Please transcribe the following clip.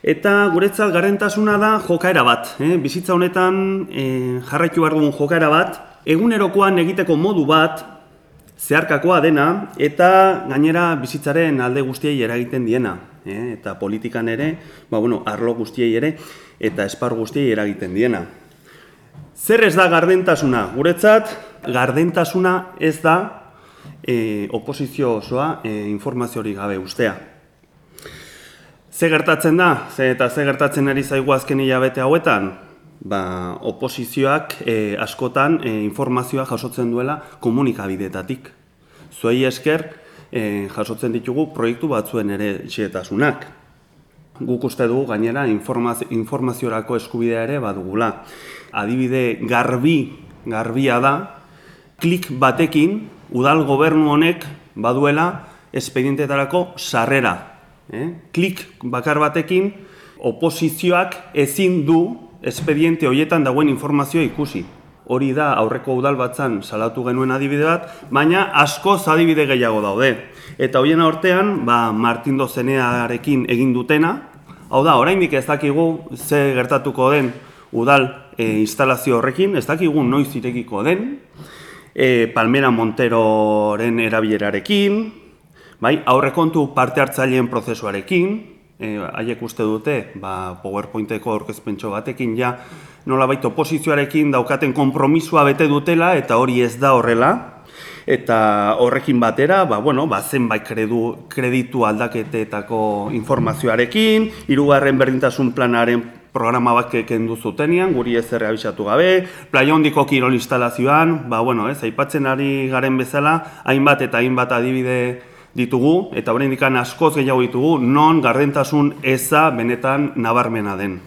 Eta guretzat gardentasuna da jokaera bat, eh? bizitza honetan eh, jarraitu behar dugun jokaera bat, egunerokoan egiteko modu bat, zeharkakoa dena, eta gainera bizitzaren alde guztiei eragiten diena, eh? eta politikan ere, ba, bueno, arlo guztiei ere, eta espar guztiei eragiten diena. Zer ez da gardentasuna? Guretzat, gardentasuna ez da e, oposizio osoa e, informaziorik gabe ustea. Ze gertatzen da? Ze eta ze gertatzen ari zaigu azken hilabete hauetan? Ba, oposizioak e, askotan e, informazioa jasotzen duela komunikabidetatik. Zuei esker e, jasotzen ditugu proiektu batzuen ere xetasunak. Guk uste dugu gainera informaziorako eskubidea ere badugula. Adibide garbi, garbia da, klik batekin udal gobernu honek baduela espedientetarako sarrera. Eh? Klik bakar batekin oposizioak ezin du espediente hoietan dagoen informazioa ikusi. Hori da aurreko udal batzan salatu genuen adibide bat, baina asko adibide gehiago daude. Eta hoien aurtean, ba, Martin Dozenearekin egin dutena, hau da, oraindik ez dakigu ze gertatuko den udal e, instalazio horrekin, ez dakigu noiz irekiko den, e, Palmera Monteroren erabilerarekin, bai, aurrekontu parte hartzaileen prozesuarekin, e, haiek uste dute, ba, PowerPointeko aurkezpentso batekin ja, nola baita oposizioarekin daukaten konpromisua bete dutela, eta hori ez da horrela, eta horrekin batera, ba, bueno, ba, zenbait kredu, kreditu aldaketetako informazioarekin, hirugarren berdintasun planaren programa bat kendu zutenian, guri ez erre abisatu gabe, playa hondiko kirol instalazioan, ba, bueno, ez, aipatzen ari garen bezala, hainbat eta hainbat adibide ditugu, eta horrein dikan askoz gehiago ditugu, non gardentasun eza benetan nabarmena den.